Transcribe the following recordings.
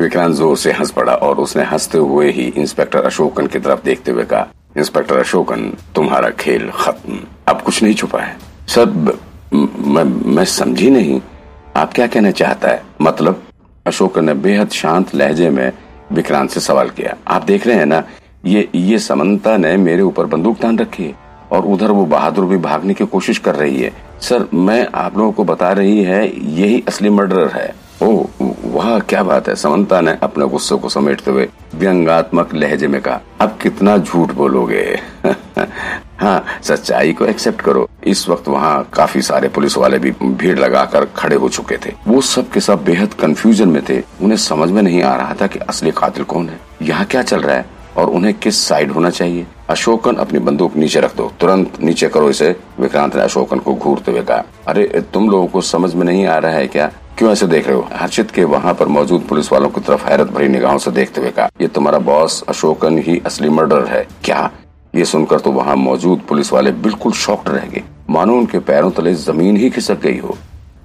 विक्रांत ज़ोर से हंस पड़ा और उसने हँसते हुए ही इंस्पेक्टर अशोकन की तरफ़ देखते हुए कहा, इंस्पेक्टर अशोकन, तुम्हारा खेल खत्म। अब कुछ नहीं छुपा है। सर मैं मैं समझी नहीं। आप क्या कहना चाहता है? मतलब? अशोकन ने बेहद शांत लहजे में विक्रांत से सवाल किया, आप देख रहे हैं ना, ये ये समन्ता ने मेरे ऊपर बंदूक तान रखी है और उधर वो बहादुर भी भागने की कोशिश कर रही है। सर, मैं आप लोगों को बता रही है, यही असली मर्डर है। ओ, वाह, क्या बात है। समंता ने अपने गुस्से को समेटते हुए व्यंगात्मक लहजे में कहा, अब कितना झूठ बोलोगे? हाँ सच्चाई को एक्सेप्ट करो। इस वक्त वहाँ काफ़ी सारे पुलिस वाले भी भीड़ लगाकर खड़े हो चुके थे। वो सब के सब बेहद कंफ्यूजन में थे। उन्हें समझ में नहीं आ रहा था कि असली कातिल कौन है। यहाँ क्या चल रहा है और उन्हें किस साइड होना चाहिए? अशोकन अपनी बंदूक नीचे रख दो। तुरंत नीचे करो इसे। विक्रांत ने अशोकन को घूरते हुए कहा, अरे, तुम लोगों को समझ में नहीं आ रहा है क्या? क्यों ऐसे देख रहे हो? हर्षित के वहाँ पर मौजूद पुलिस वालों की तरफ़ हैरत भरी निगाहों से देखते हुए कहा, ये तुम्हारा बॉस अशोकन ही असली मर्डर है। क्या? ये सुनकर तो वहाँ मौजूद पुलिस वाले बिल्कुल शॉक्ड रह गए। मानो उनके पैरों तले ज़मीन ही खिसक गई हो।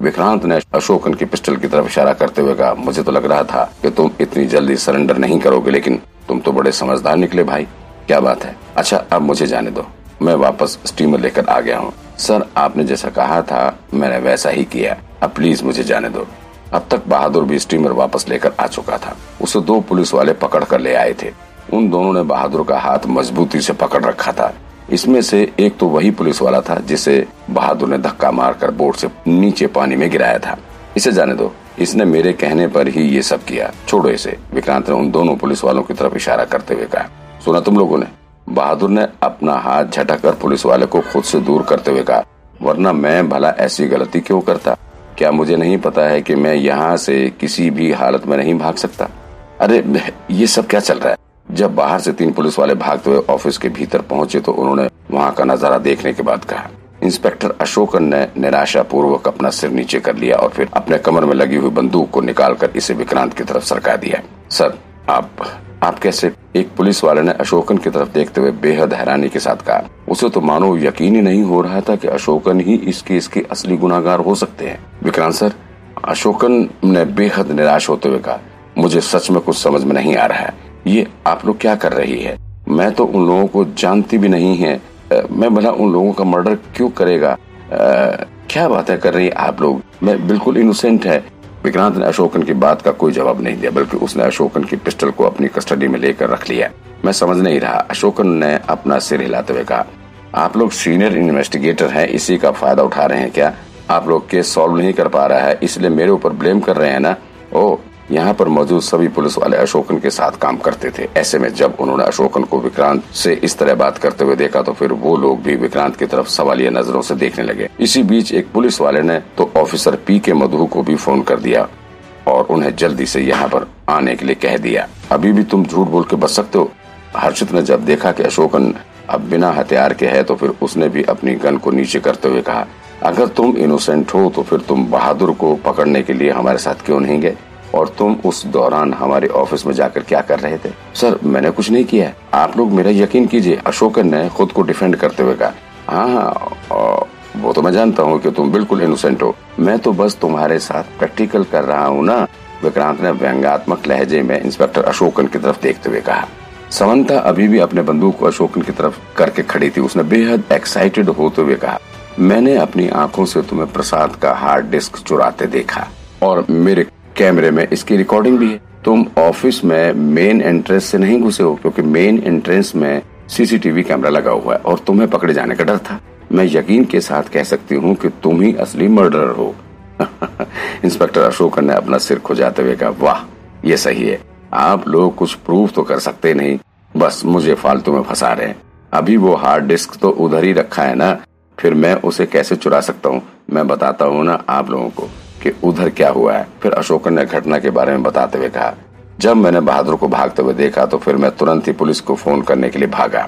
विक्रांत ने अशोकन की पिस्टल की तरफ़ इशारा करते हुए कहा, मुझे तो लग रहा था कि तुम इतनी जल्दी सरेंडर नहीं करोगे, लेकिन तुम तो बड़े समझदार निकले भाई। क्या बात है? अच्छा अब मुझे जाने दो। मैं वापस स्टीमर लेकर आ गया हूँ। सर, आपने जैसा कहा था, मैंने वैसा ही किया। अब प्लीज़ मुझे जाने दो। अब तक बहादुर भी स्टीमर वापस लेकर आ चुका था। उसे दो पुलिस वाले पकड़ कर ले आए थे। उन दोनों ने बहादुर का हाथ मजबूती से पकड़ रखा था। इसमें से एक तो वही पुलिस वाला था जिसे बहादुर ने धक्का मारकर बोट से नीचे पानी में गिराया था। इसे जाने दो। इसने मेरे कहने पर ही ये सब किया। छोड़ो इसे। विक्रांत ने उन दोनों पुलिस वालों की तरफ़ इशारा करते हुए कहा, सुना तुम लोगों ने? बहादुर ने अपना हाथ झटक पुलिस वाले को खुद से दूर करते हुए कहा, वरना मैं भला ऐसी गलती क्यों करता? क्या मुझे नहीं पता है कि मैं यहाँ से किसी भी हालत में नहीं भाग सकता? अरे, ये सब क्या चल रहा है? जब बाहर से तीन पुलिस वाले भागते हुए ऑफ़िस के भीतर पहुँचे तो उन्होंने वहाँ का नज़ारा देखने के बाद कहा। इंस्पेक्टर अशोकन ने निराशा पूर्वक अपना सिर नीचे कर लिया और फिर अपने कमर में लगी हुई बंदूक को निकालकर इसे विक्रांत की तरफ़ सरका दिया। सर, आप आप कैसे? एक पुलिस वाले ने अशोकन की तरफ़ देखते हुए बेहद हैरानी के साथ कहा। उसे तो मानो यकीन ही नहीं हो रहा था कि अशोकन ही इस केस के असली गुनागार हो सकते हैं। विक्रांत सर अशोकन ने बेहद निराश होते हुए कहा मुझे सच में कुछ समझ में नहीं आ रहा है। ये आप लोग क्या कर रही है? मैं तो उन लोगों को जानती भी नहीं है। मैं भला उन लोगों का मर्डर क्यों करेगा? आ, क्या बातें कर रही आप लोग? मैं बिल्कुल इनोसेंट है। विक्रांत ने अशोकन की बात का कोई जवाब नहीं दिया बल्कि उसने अशोकन की पिस्टल को अपनी कस्टडी में लेकर रख लिया। मैं समझ नहीं रहा अशोकन ने अपना सिर हिलाते हुए कहा आप लोग सीनियर इन्वेस्टिगेटर हैं इसी का फ़ायदा उठा रहे हैं क्या? आप लोग केस सॉल्व नहीं कर पा रहा है, इसलिए मेरे ऊपर ब्लेम कर रहे हैं ना? ओ, यहाँ पर मौजूद सभी पुलिस वाले अशोकन के साथ काम करते थे। ऐसे में जब उन्होंने अशोकन को विक्रांत से इस तरह बात करते हुए देखा तो फिर वो लोग भी विक्रांत की तरफ़ सवालिया नज़रों से देखने लगे। इसी बीच एक पुलिस वाले ने तो ऑफिसर पी के मधु को भी फ़ोन कर दिया और उन्हें जल्दी से यहाँ पर आने के लिए कह दिया। अभी भी तुम झूठ बोल के बच सकते हो? हर्षित ने जब देखा कि अशोकन अब बिना हथियार के है तो फिर उसने भी अपनी गन को नीचे करते हुए कहा अगर तुम इनोसेंट हो तो फिर तुम बहादुर को पकड़ने के लिए हमारे साथ क्यों नहीं गए? और तुम उस दौरान हमारे ऑफ़िस में जाकर क्या कर रहे थे? सर, मैंने कुछ नहीं किया आप लोग मेरा यकीन कीजिए अशोकन ने खुद को डिफेंड करते हुए कहा। हाँ हाँ वो तो मैं जानता हूँ कि तुम बिल्कुल इनोसेंट हो। मैं तो बस तुम्हारे साथ प्रैक्टिकल कर रहा हूँ ना? विक्रांत ने व्यंगात्मक लहजे में इंस्पेक्टर अशोकन की तरफ़ देखते हुए कहा। समन्ता अभी भी अपने बंदूक को अशोकन की तरफ़ करके खड़ी थी। उसने बेहद एक्साइटेड होते हुए कहा। मैंने अपनी आँखों से तुम्हें प्रसाद का हार्ड डिस्क चुराते देखा और मेरे कैमरे में इसकी रिकॉर्डिंग भी है। तुम ऑफ़िस में मेन एंट्रेंस से नहीं घुसे हो, क्योंकि मेन एंट्रेंस में सीसीटीवी कैमरा लगा हुआ है और तुम्हें पकड़े जाने का डर था। मैं यकीन के साथ कह सकती हूँ कि तुम ही असली मर्डर हो। इंस्पेक्टर अशोकन ने अपना सिर खुजाते हुए कहा, वाह, ये सही है। आप लोग कुछ प्रूफ तो कर सकते नहीं। बस मुझे फालतू में फंसा रहे अभी वो हार्ड डिस्क तो उधर ही रखा है ना? फिर मैं उसे कैसे चुरा सकता हूँ? मैं बताता हूँ ना आप लोगों को कि उधर क्या हुआ है। फिर अशोकन ने घटना के बारे में बताते हुए कहा, जब मैंने बहादुर को भागते हुए देखा तो फिर मैं तुरंत ही पुलिस को फ़ोन करने के लिए भागा।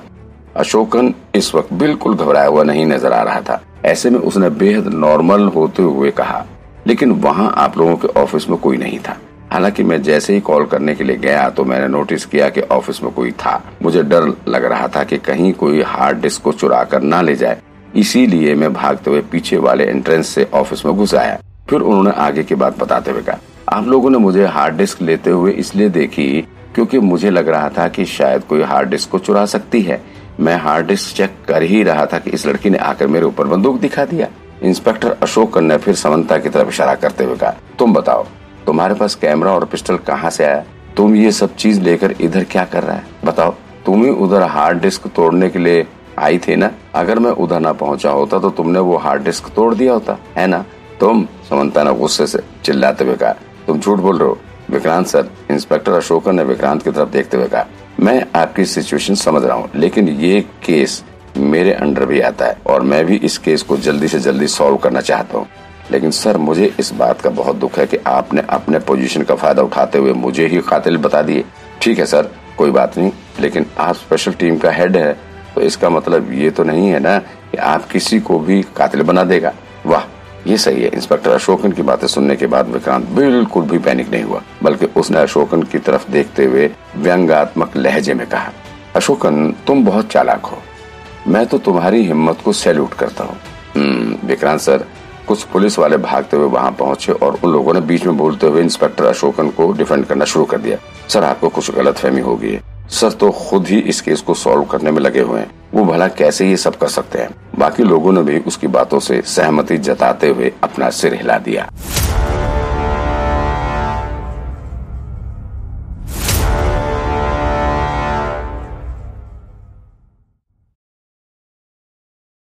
अशोकन इस वक्त बिल्कुल घबराया हुआ नहीं नज़र आ रहा था। ऐसे में उसने बेहद नॉर्मल होते हुए कहा, लेकिन वहाँ आप लोगों के ऑफ़िस में कोई नहीं था। हालाँकि मैं जैसे ही कॉल करने के लिए गया तो मैंने नोटिस किया कि ऑफ़िस में कोई था। मुझे डर लग रहा था कि कहीं कोई हार्ड डिस्क को चुरा कर ना ले जाए। इसीलिए मैं भागते हुए पीछे वाले एंट्रेंस से ऑफ़िस में घुस आया फिर उन्होंने आगे की बात बताते हुए कहा, आप लोगों ने मुझे हार्ड डिस्क लेते हुए इसलिए देखी क्योंकि मुझे लग रहा था कि शायद कोई हार्ड डिस्क को चुरा सकती है। मैं हार्ड डिस्क चेक कर ही रहा था कि इस लड़की ने आकर मेरे ऊपर बंदूक दिखा दिया। इंस्पेक्टर अशोक ने फिर समंता की तरफ़ इशारा करते हुए कहा, तुम बताओ, तुम्हारे पास कैमरा और पिस्टल कहाँ से आया? तुम ये सब चीज़ लेकर इधर क्या कर रहा है? बताओ, तुम ही उधर हार्ड डिस्क तोड़ने के लिए आई थी ना? अगर मैं उधर ना पहुँचा होता तो तुमने वो हार्ड डिस्क तोड़ दिया होता, है ना? तुम समंता ने गुस्से से चिल्लाते हुए कहा, तुम झूठ बोल रहे हो। विक्रांत सर, इंस्पेक्टर अशोकन ने विक्रांत की तरफ़ देखते हुए कहा, मैं आपकी सिचुएशन समझ रहा हूँ, लेकिन ये केस मेरे अंडर भी आता है और मैं भी इस केस को जल्दी से जल्दी सॉल्व करना चाहता हूँ। लेकिन सर, मुझे इस बात का बहुत दुख है कि आपने अपने पोजीशन का फ़ायदा उठाते हुए मुझे ही कातिल बता दिए। ठीक है सर, कोई बात नहीं, लेकिन आप स्पेशल टीम का हेड है तो इसका मतलब ये तो नहीं है ना कि आप किसी को भी कातिल बना देगा। वाह ये सही है। इंस्पेक्टर अशोकन की बातें सुनने के बाद विक्रांत बिल्कुल भी पैनिक नहीं हुआ बल्कि उसने अशोकन की तरफ़ देखते हुए व्यंगात्मक लहजे में कहा अशोकन तुम बहुत चालाक हो। मैं तो तुम्हारी हिम्मत को सैल्यूट करता हूँ। हम्म, विक्रांत सर कुछ पुलिस वाले भागते हुए वहाँ पहुँचे और उन लोगों ने बीच में बोलते हुए इंस्पेक्टर अशोकन को डिफेंड करना शुरू कर दिया। सर आपको कुछ गलत फहमी होगी सर तो खुद ही इस केस को सॉल्व करने में लगे हुए हैं। वो भला कैसे ये सब कर सकते हैं? बाकी लोगों ने भी उसकी बातों से सहमति जताते हुए अपना सिर हिला दिया।